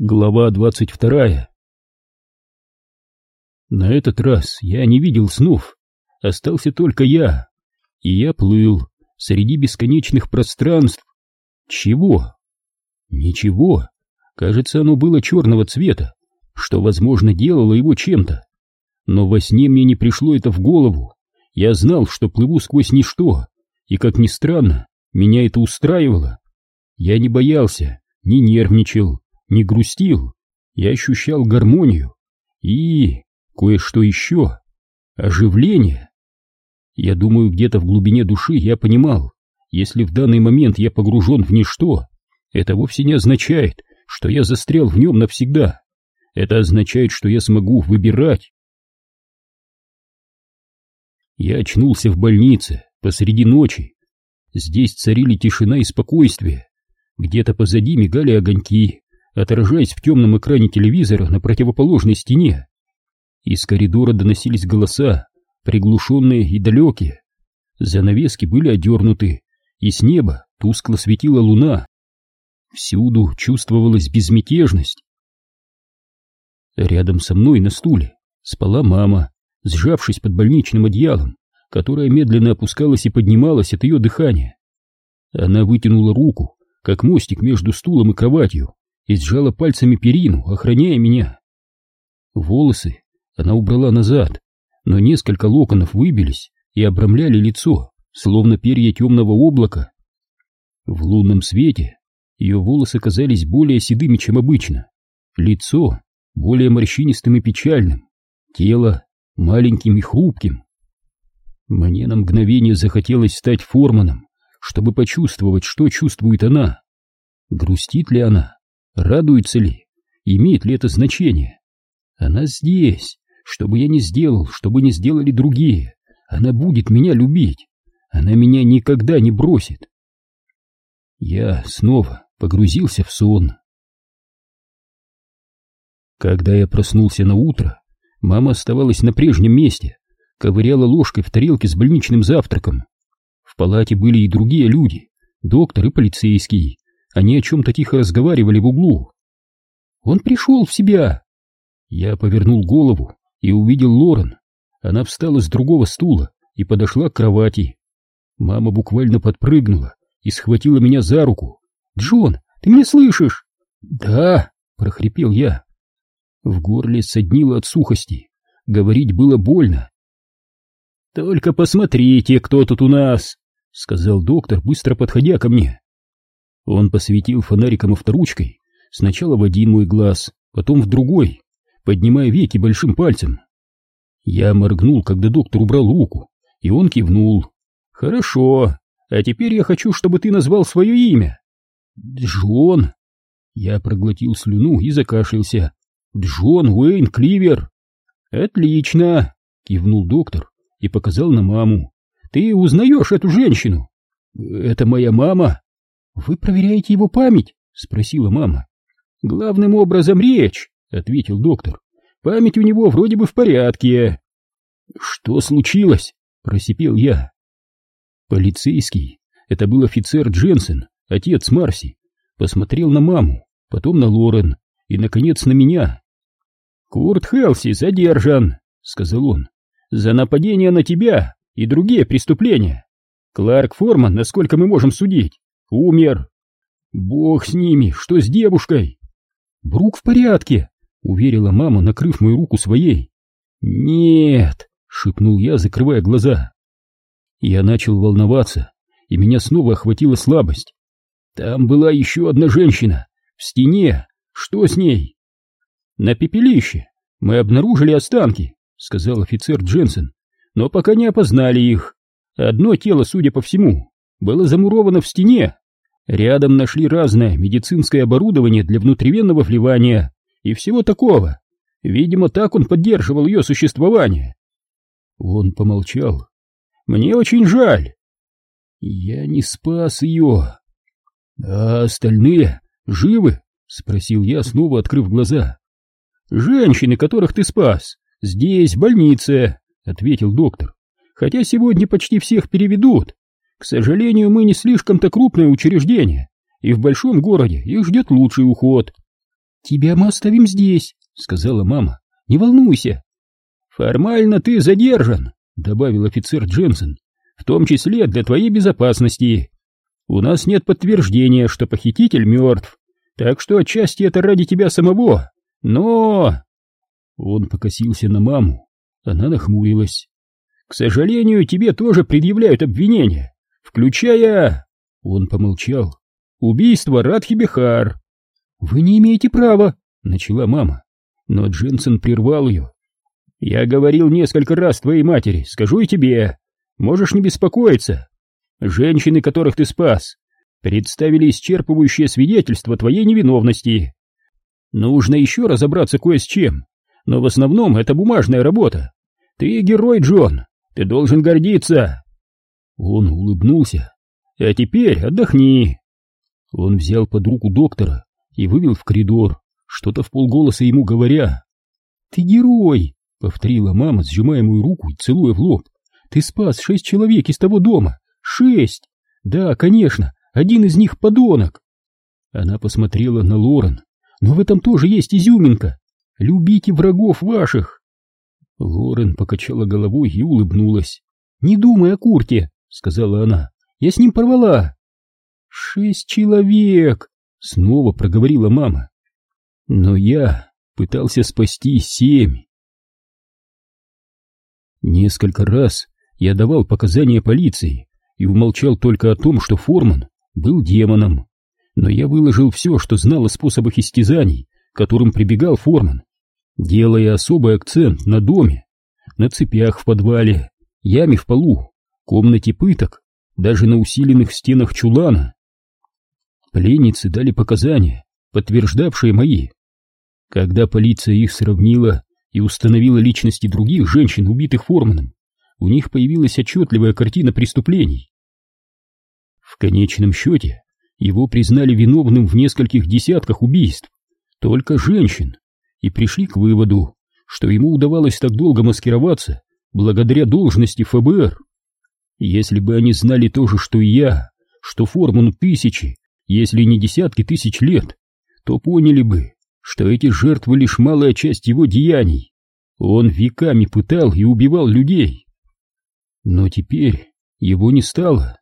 Глава двадцать вторая На этот раз я не видел снов, остался только я, и я плыл среди бесконечных пространств. Чего? Ничего. Кажется, оно было черного цвета, что, возможно, делало его чем-то. Но во сне мне не пришло это в голову. Я знал, что плыву сквозь ничто, и, как ни странно, меня это устраивало. Я не боялся, не нервничал, не грустил, я ощущал гармонию и кое-что еще — оживление. Я думаю, где-то в глубине души я понимал, если в данный момент я погружен в ничто, это вовсе не означает, что я застрял в нем навсегда. Это означает, что я смогу выбирать. Я очнулся в больнице посреди ночи. Здесь царили тишина и спокойствие. Где-то позади мигали огоньки, отражаясь в темном экране телевизора на противоположной стене. Из коридора доносились голоса, приглушенные и далекие. Занавески были одернуты, и с неба тускло светила луна. Всюду чувствовалась безмятежность. Рядом со мной на стуле спала мама, сжавшись под больничным одеялом, которое медленно опускалось и поднималось от ее дыхания. Она вытянула руку, как мостик между стулом и кроватью, и сжала пальцами перину, охраняя меня. Волосы она убрала назад, но несколько локонов выбились и обрамляли лицо, словно перья темного облака. В лунном свете ее волосы казались более седыми, чем обычно, лицо более морщинистым и печальным, тело маленьким и хрупким. Мне на мгновение захотелось стать форманом, чтобы почувствовать, что чувствует она. Грустит ли она? Радуется ли? Имеет ли это значение? Она здесь, что бы я ни сделал, что бы ни сделали другие. Она будет меня любить. Она меня никогда не бросит. Я снова погрузился в сон. Когда я проснулся на утро, мама оставалась на прежнем месте, ковыряла ложкой в тарелке с больничным завтраком. В палате были и другие люди, доктор и полицейский. Они о чем-то тихо разговаривали в углу. «Он пришел в себя!» Я повернул голову и увидел Лорен. Она встала с другого стула и подошла к кровати. Мама буквально подпрыгнула и схватила меня за руку. «Джон, ты меня слышишь?» «Да!» — прохрипел я. В горле соднило от сухости. Говорить было больно. «Только посмотрите, кто тут у нас!» — сказал доктор, быстро подходя ко мне. Он посветил фонариком авторучкой сначала в один мой глаз, потом в другой, поднимая веки большим пальцем. Я моргнул, когда доктор убрал руку, и он кивнул. «Хорошо, а теперь я хочу, чтобы ты назвал свое имя». «Джон». Я проглотил слюну и закашлялся. «Джон Уэйн Кливер». «Отлично», — кивнул доктор и показал на маму. «Ты узнаешь эту женщину?» «Это моя мама», «Вы проверяете его память?» — спросила мама. «Главным образом речь», — ответил доктор. «Память у него вроде бы в порядке». «Что случилось?» — просипел я. Полицейский, это был офицер Дженсен, отец Марси, посмотрел на маму, потом на Лорен и, наконец, на меня. «Курт Хелси задержан», — сказал он, — «за нападение на тебя и другие преступления. Кларк Форман, насколько мы можем судить, Умер. Бог с ними, что с девушкой? Брук в порядке, уверила мама, накрыв мою руку своей. Нет, шепнул я, закрывая глаза. Я начал волноваться, и меня снова охватила слабость. Там была еще одна женщина, в стене. Что с ней? На пепелище мы обнаружили останки, сказал офицер Дженсен, но пока не опознали их. Одно тело, судя по всему, было замуровано в стене. Рядом нашли разное медицинское оборудование для внутривенного вливания и всего такого. Видимо, так он поддерживал ее существование. Он помолчал. Мне очень жаль. Я не спас ее. А остальные живы? Спросил я, снова открыв глаза. Женщины, которых ты спас, здесь, в больнице, ответил доктор. Хотя сегодня почти всех переведут. К сожалению, мы не слишком-то крупное учреждение, и в большом городе их ждет лучший уход. «Тебя мы оставим здесь», — сказала мама. «Не волнуйся». «Формально ты задержан», — добавил офицер Дженсен, «в том числе для твоей безопасности. У нас нет подтверждения, что похититель мертв, так что отчасти это ради тебя самого, но...» Он покосился на маму, она нахмурилась. «К сожалению, тебе тоже предъявляют обвинения, включая...» Он помолчал. «Убийство Радхи Бехар». «Вы не имеете права», — начала мама. Но Дженсен прервал ее. «Я говорил несколько раз твоей матери, скажу и тебе. Можешь не беспокоиться. Женщины, которых ты спас, представили исчерпывающее свидетельство твоей невиновности. Нужно еще разобраться кое с чем, но в основном это бумажная работа. Ты герой, Джон, ты должен гордиться. Он улыбнулся. А теперь отдохни. Он взял под руку доктора и вывел в коридор, что-то в полголоса ему говоря. «Ты герой!» — повторила мама, сжимая мою руку и целуя в лоб. «Ты спас шесть человек из того дома! Шесть! Да, конечно, один из них подонок!» Она посмотрела на Лорен. «Но в этом тоже есть изюминка! Любите врагов ваших!» Лорен покачала головой и улыбнулась. «Не думай о Курте!» — сказала она. «Я с ним порвала!» «Шесть человек!» — снова проговорила мама. «Но я пытался спасти семь!» Несколько раз я давал показания полиции и умолчал только о том, что Форман был демоном. Но я выложил все, что знал о способах истязаний, которым прибегал Форман, делая особый акцент на доме, на цепях в подвале, яме в полу, комнате пыток, даже на усиленных стенах чулана. Пленницы дали показания, подтверждавшие мои. Когда полиция их сравнила и установила личности других женщин, убитых Форманом, у них появилась отчетливая картина преступлений. В конечном счете его признали виновным в нескольких десятках убийств, только женщин, и пришли к выводу, что ему удавалось так долго маскироваться благодаря должности ФБР. Если бы они знали то же, что и я, что Форману тысячи, если не десятки тысяч лет, то поняли бы, что эти жертвы лишь малая часть его деяний. Он веками пытал и убивал людей. Но теперь его не стало.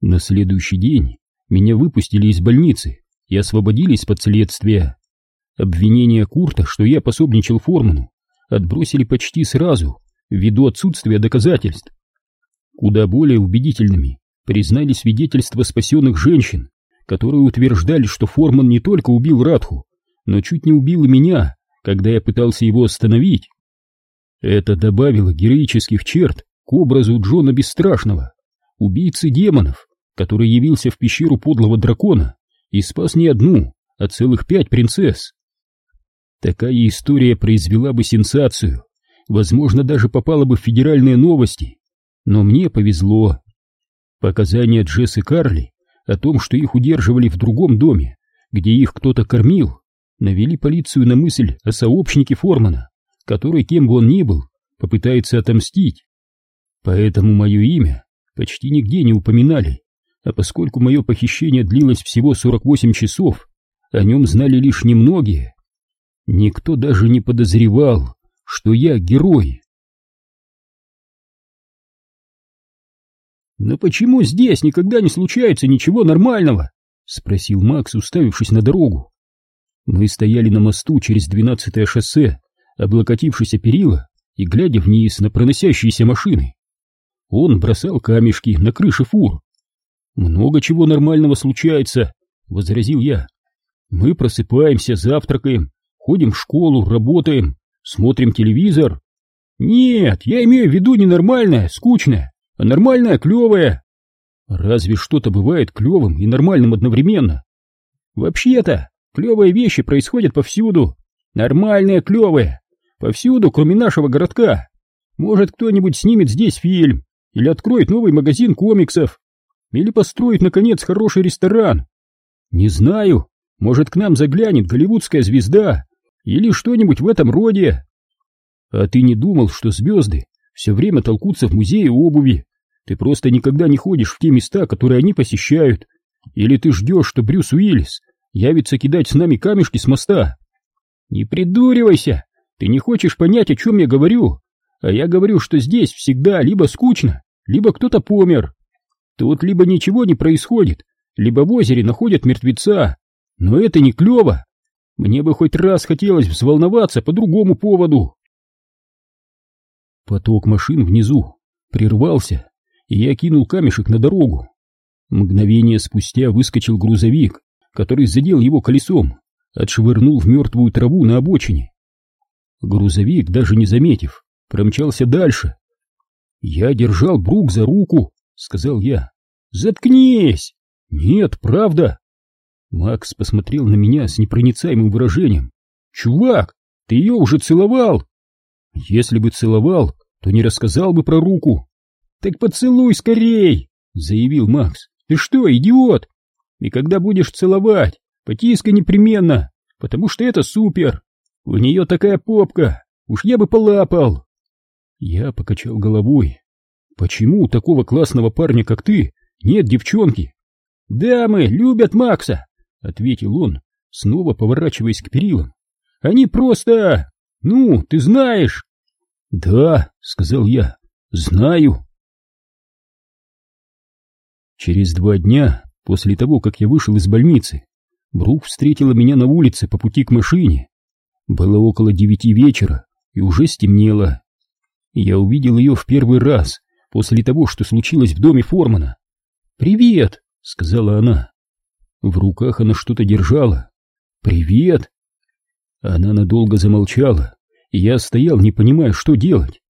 На следующий день меня выпустили из больницы и освободились под следствие. Обвинения Курта, что я пособничал Форману, отбросили почти сразу, ввиду отсутствия доказательств. Куда более убедительными признали свидетельства спасенных женщин, которые утверждали, что Форман не только убил Радху, но чуть не убил и меня, когда я пытался его остановить. Это добавило героических черт к образу Джона Бесстрашного, убийцы демонов, который явился в пещеру подлого дракона и спас не одну, а целых пять принцесс. Такая история произвела бы сенсацию, возможно, даже попала бы в федеральные новости, но мне повезло. Показания Джесс и Карли о том, что их удерживали в другом доме, где их кто-то кормил, навели полицию на мысль о сообщнике Формана, который, кем бы он ни был, попытается отомстить. Поэтому мое имя почти нигде не упоминали, а поскольку мое похищение длилось всего 48 часов, о нем знали лишь немногие. Никто даже не подозревал, что я герой. «Но почему здесь никогда не случается ничего нормального?» — спросил Макс, уставившись на дорогу. Мы стояли на мосту через двенадцатое шоссе, облокотившись о перила и глядя вниз на проносящиеся машины. Он бросал камешки на крыши фур. «Много чего нормального случается», — возразил я. «Мы просыпаемся, завтракаем, ходим в школу, работаем, смотрим телевизор». «Нет, я имею в виду не нормальное, скучное, а нормальное клевое. Разве что-то бывает клевым и нормальным одновременно? Вообще-то, клевые вещи происходят повсюду. Нормальные клевые. Повсюду, кроме нашего городка. Может, кто-нибудь снимет здесь фильм, или откроет новый магазин комиксов, или построит, наконец, хороший ресторан. Не знаю, может, к нам заглянет голливудская звезда, или что-нибудь в этом роде. А ты не думал, что звезды все время толкутся в музее обуви. Ты просто никогда не ходишь в те места, которые они посещают. Или ты ждешь, что Брюс Уиллис явится кидать с нами камешки с моста. Не придуривайся, ты не хочешь понять, о чем я говорю. А я говорю, что здесь всегда либо скучно, либо кто-то помер. Тут либо ничего не происходит, либо в озере находят мертвеца. Но это не клево. Мне бы хоть раз хотелось взволноваться по другому поводу. Поток машин внизу прервался, и я кинул камешек на дорогу. Мгновение спустя выскочил грузовик, который задел его колесом, отшвырнул в мертвую траву на обочине. Грузовик, даже не заметив, промчался дальше. «Я держал Брук за руку», — сказал я. «Заткнись!» «Нет, правда!» Макс посмотрел на меня с непроницаемым выражением. «Чувак, ты ее уже целовал!» «Если бы целовал, то не рассказал бы про руку». «Так поцелуй скорей!» — заявил Макс. «Ты что, идиот? И когда будешь целовать, потискай непременно, потому что это супер! У нее такая попка, уж я бы полапал!» Я покачал головой. «Почему у такого классного парня, как ты, нет девчонки?» «Дамы любят Макса!» — ответил он, снова поворачиваясь к перилам. «Они просто... ну, ты знаешь!» «Да», — сказал я, — «знаю». Через два дня, после того, как я вышел из больницы, Брук встретила меня на улице по пути к машине. Было около девяти вечера, и уже стемнело. Я увидел ее в первый раз после того, что случилось в доме Формана. «Привет!» — сказала она. В руках она что-то держала. «Привет!» Она надолго замолчала, и я стоял, не понимая, что делать.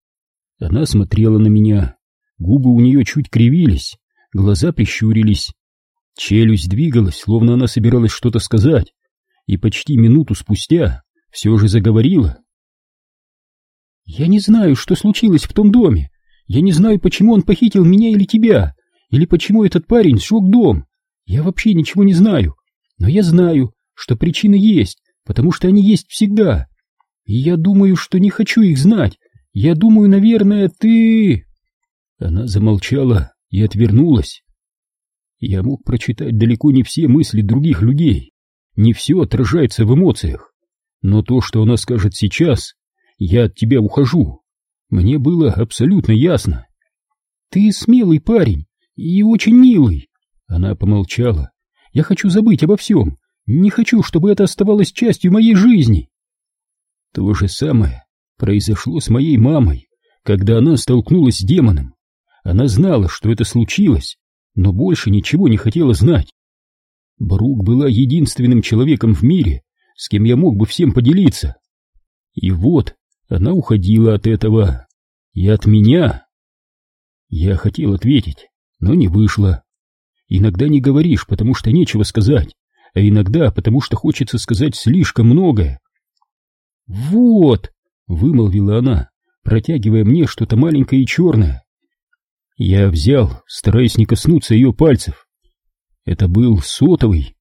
Она смотрела на меня, губы у нее чуть кривились, глаза прищурились. Челюсть двигалась, словно она собиралась что-то сказать, и почти минуту спустя все же заговорила. «Я не знаю, что случилось в том доме. Я не знаю, почему он похитил меня или тебя, или почему этот парень сжег дом. Я вообще ничего не знаю. Но я знаю, что причины есть, потому что они есть всегда. И я думаю, что не хочу их знать. Я думаю, наверное, ты...» Она замолчала и отвернулась. Я мог прочитать далеко не все мысли других людей. Не все отражается в эмоциях. Но то, что она скажет сейчас, я от тебя ухожу, мне было абсолютно ясно. Ты смелый парень и очень милый. Она помолчала. Я хочу забыть обо всем. Не хочу, чтобы это оставалось частью моей жизни. То же самое произошло с моей мамой, когда она столкнулась с демоном. Она знала, что это случилось, но больше ничего не хотела знать. Брук была единственным человеком в мире, с кем я мог бы всем поделиться. И вот она уходила от этого. И от меня. Я хотел ответить, но не вышло. Иногда не говоришь, потому что нечего сказать, а иногда потому что хочется сказать слишком многое. «Вот!» — вымолвила она, протягивая мне что-то маленькое и черное. Я взял, стараясь не коснуться ее пальцев. Это был сотовый.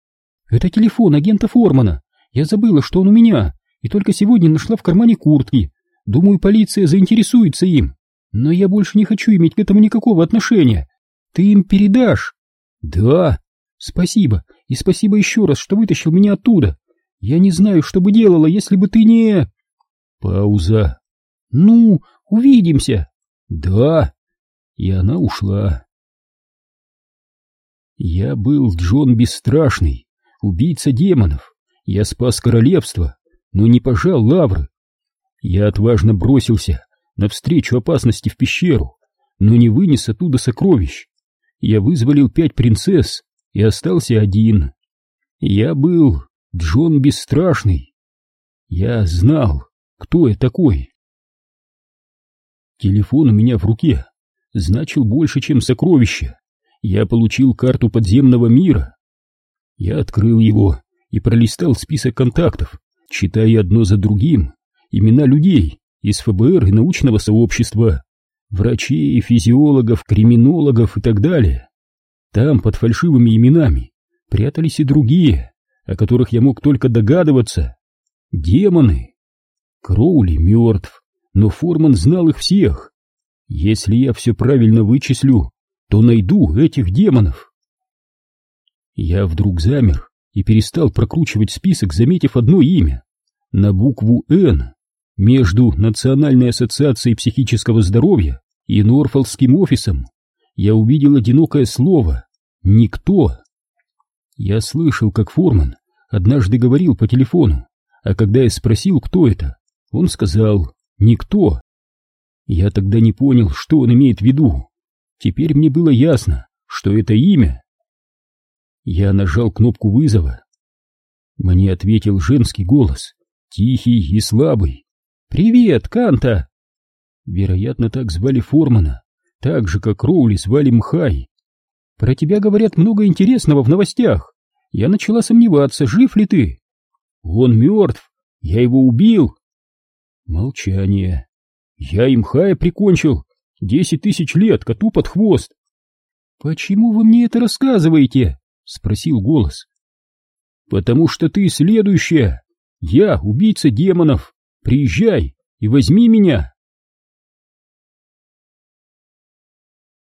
Это телефон агента Формана. Я забыла, что он у меня, и только сегодня нашла в кармане куртки. Думаю, полиция заинтересуется им. Но я больше не хочу иметь к этому никакого отношения. Ты им передашь? Да. Спасибо. И спасибо еще раз, что вытащил меня оттуда. Я не знаю, что бы делала, если бы ты не... Пауза. Ну, увидимся. Да. И она ушла. Я был Джон Бесстрашный, убийца демонов. Я спас королевство, но не пожал лавры. Я отважно бросился навстречу опасности в пещеру, но не вынес оттуда сокровищ. Я вызволил пять принцесс и остался один. Я был Джон Бесстрашный. Я знал, кто я такой. Телефон у меня в руке значил больше, чем сокровище. Я получил карту подземного мира. Я открыл его и пролистал список контактов, читая одно за другим имена людей из ФБР и научного сообщества, врачей, физиологов, криминологов и так далее. Там под фальшивыми именами прятались и другие, о которых я мог только догадываться. Демоны. Кроули мертв, но Форман знал их всех. Если я все правильно вычислю, то найду этих демонов. Я вдруг замер, и перестал прокручивать список, заметив одно имя — на букву «Н» между Национальной ассоциацией психического здоровья и Норфолкским офисом. Я увидел одинокое слово «Никто». Я слышал, как Форман однажды говорил по телефону, а когда я спросил, кто это, он сказал «Никто». Я тогда не понял, что он имеет в виду. Теперь мне было ясно, что это имя. Я нажал кнопку вызова. Мне ответил женский голос, тихий и слабый. «Привет, Канта!» Вероятно, так звали Формана, так же, как Роули звали Мхай. «Про тебя говорят много интересного в новостях. Я начала сомневаться, жив ли ты?» «Он мертв! Я его убил!» Молчание. Я им Хая прикончил. Десять тысяч лет коту под хвост. Почему вы мне это рассказываете? Спросил голос. Потому что ты следующая. Я убийца демонов. Приезжай и возьми меня.